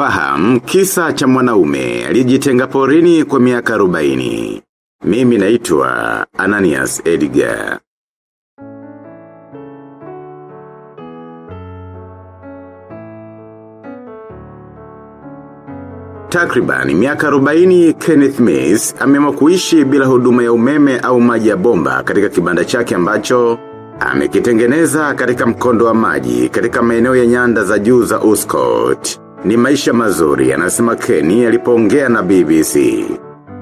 Naam, kisa cha mwanaume alijitenga porini kwa miaka 40. Mimi naitwa Ananias Edgar. Takriban miaka 40 Kenneth Mays ameamua kuishi bila huduma ya umeme au maji ya bomba katika kibanda chake ambacho amekitengeneza katika mkondo wa maji katika maeneo ya nyanda za juu za Uscott. Ni maisha mazuri anasema Kenny alipoongea na BBC.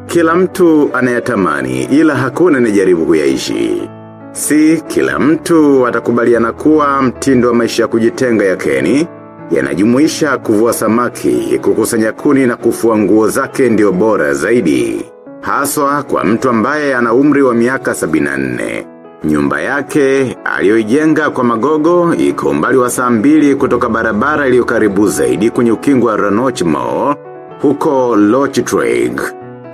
Kila mtu anayatamani ila hakuna nijaribu kuyaishi. Si kila mtu atakubaliana kuwa mtindo wa maisha ya kujitenga ya Kenny yanajumuisha kuvua samaki, kukusanya kuni na kufua nguo zake ndio bora zaidi. Haswa kwa mtu ambaye ana umri wa miaka 74. Nyumba yake, aliyoijenga kwa magogo, iko umbali wa saa mbili kutoka barabara iliyo karibu zaidi kwenye ukingo wa Ranoch Mall, huko Loch Trade.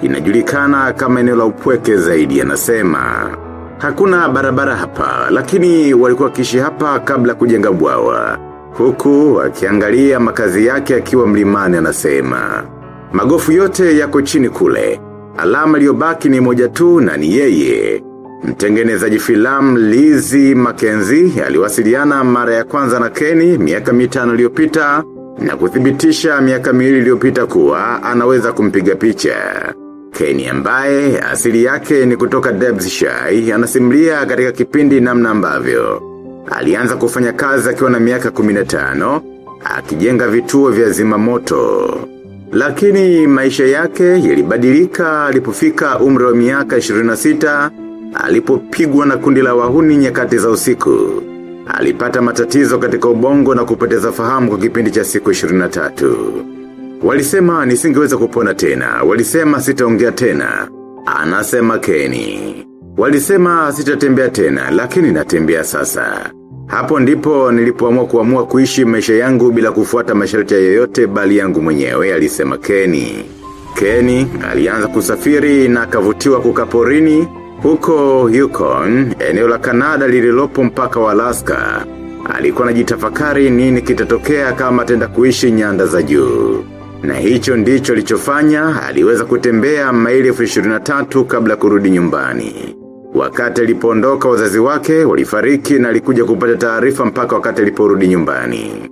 Inajulikana kama eneo la upweke zaidi anasema. Hakuna barabara hapa, lakini walikuwa kishi hapa kabla kujenga bwawa. Huku, akiangalia makazi yake akiwa mlimani anasema. Magofu yote yako chini kule. Alama iliyobaki ni moja tu na ni yeye. Mtengenezaji filamu Lizzie McKenzie aliwasiliana mara ya kwanza na Kenny miaka mitano iliyopita na kuthibitisha miaka miwili iliyopita kuwa anaweza kumpiga picha. Kenny ambaye asili yake ni kutoka Derbyshire anasimulia katika kipindi namna ambavyo. Alianza kufanya kazi akiwa na miaka 15, akijenga vituo vya zimamoto. Lakini maisha yake yalibadilika alipofika umri wa miaka 26, alipopigwa na kundi la wahuni nyakati za usiku. Alipata matatizo katika ubongo na kupoteza fahamu kwa kipindi cha siku 23. Walisema nisingeweza kupona tena, walisema sitaongea tena. Anasema Keni. Walisema sitatembea tena, lakini natembea sasa. Hapo ndipo nilipoamua kuamua kuishi maisha yangu bila kufuata masharti yoyote bali yangu mwenyewe, alisema Keni. Keni alianza kusafiri na akavutiwa kukaporini huko Yukon, eneo la Kanada lililopo mpaka wa Alaska. Alikuwa anajitafakari nini kitatokea kama tenda kuishi nyanda za juu. Na hicho ndicho alichofanya, aliweza kutembea maili elfu 23 kabla kurudi nyumbani. Wakati alipoondoka wazazi wake, walifariki na alikuja kupata taarifa mpaka wakati aliporudi nyumbani.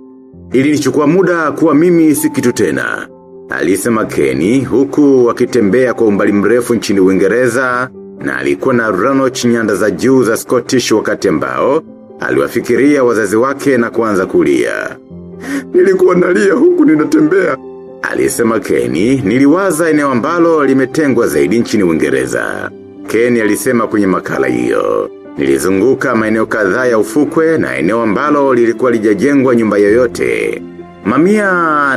Ili nichukua muda kuwa mimi si kitu tena. Alisema Kenny huku wakitembea kwa umbali mrefu nchini Uingereza na alikuwa na Ranoch nyanda za juu za Scottish wakati ambao aliwafikiria wazazi wake na kuanza kulia. Nilikuwa nalia huku ninatembea. Alisema Kenny, niliwaza eneo ambalo limetengwa zaidi nchini Uingereza. Kenny alisema kwenye makala hiyo. Nilizunguka maeneo kadhaa ya ufukwe na eneo ambalo lilikuwa lijajengwa nyumba yoyote. Mamia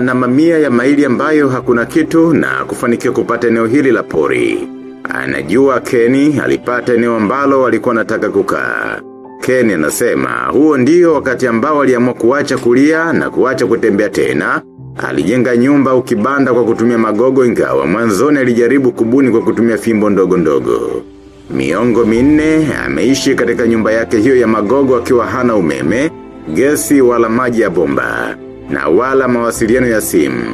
na mamia ya maili ambayo hakuna kitu na kufanikiwa kupata eneo hili la pori. Anajua Kenny alipata eneo ambalo walikuwa nataka kukaa. Kenny anasema huo ndio wakati ambao aliamua kuacha kulia na kuacha kutembea tena. Alijenga nyumba ukibanda kwa kutumia magogo ingawa mwanzoni alijaribu kubuni kwa kutumia fimbo ndogo ndogo. Miongo minne ameishi katika nyumba yake hiyo ya magogo akiwa hana umeme, gesi wala maji ya bomba, na wala mawasiliano ya simu.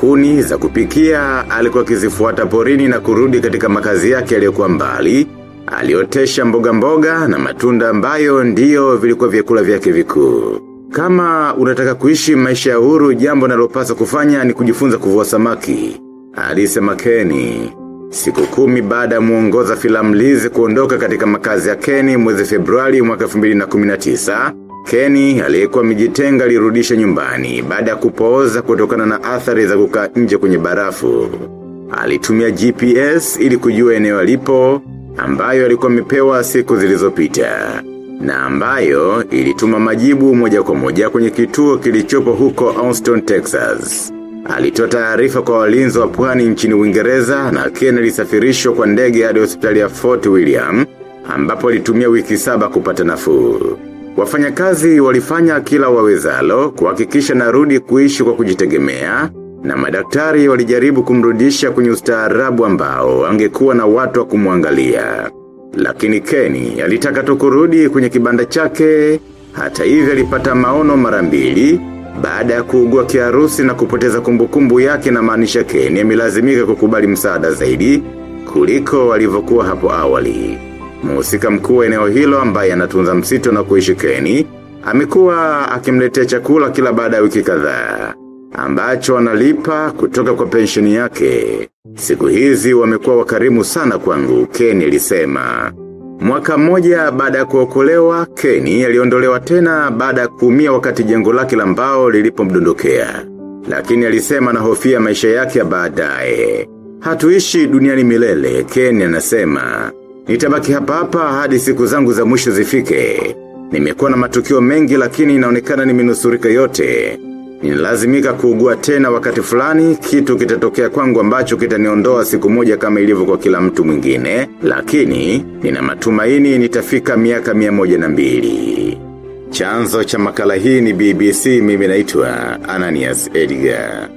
Kuni za kupikia alikuwa akizifuata porini na kurudi katika makazi yake aliyokuwa mbali, aliotesha mboga mboga na matunda ambayo ndiyo vilikuwa vyakula vyake vikuu. Kama unataka kuishi maisha ya huru jambo nalopasa kufanya ni kujifunza kuvua samaki. Alisema Keni. Siku kumi baada ya muongoza filamu lizi kuondoka katika makazi ya Keni mwezi Februari mwaka 2019, Kenny aliyekuwa mijitenga alirudisha nyumbani baada ya kupooza kutokana na athari za kukaa nje kwenye barafu. Alitumia GPS ili kujua eneo alipo, ambayo alikuwa amepewa siku zilizopita na ambayo ilituma majibu moja kwa moja kwenye kituo kilichopo huko Austin, Texas. Alitoa taarifa kwa walinzi wa pwani nchini Uingereza na Ken alisafirishwa kwa ndege hadi hospitali ya Fort William ambapo alitumia wiki saba kupata nafuu. Wafanyakazi walifanya kila wawezalo kuhakikisha narudi kuishi kwa kujitegemea na madaktari walijaribu kumrudisha kwenye ustaarabu ambao angekuwa na watu wa kumwangalia. Lakini Kenny alitaka tu kurudi kwenye kibanda chake, hata hivyo alipata maono mara mbili, Baada ya kuugua kiharusi na kupoteza kumbukumbu yake na maanisha Keni amelazimika kukubali msaada zaidi kuliko walivyokuwa hapo awali. Mhusika mkuu wa eneo hilo ambaye anatunza msitu na kuishi Keni, amekuwa akimletea chakula kila baada ya wiki kadhaa ambacho analipa kutoka kwa pensheni yake. Siku hizi wamekuwa wakarimu sana kwangu, Keni alisema. Mwaka mmoja baada ya kuokolewa, Keni aliondolewa tena baada ya kuumia wakati jengo lake la mbao lilipomdondokea. Lakini alisema na hofia maisha yake ya baadaye. Hatuishi duniani milele, Ken anasema. Nitabaki hapa hapa hadi siku zangu za mwisho zifike. Nimekuwa na matukio mengi lakini inaonekana nimenusurika yote. Nilazimika kuugua tena wakati fulani, kitu kitatokea kwangu ambacho kitaniondoa siku moja kama ilivyo kwa kila mtu mwingine, lakini nina matumaini nitafika miaka mia moja na mbili. Chanzo cha makala hii ni BBC mimi naitwa Ananias Edgar.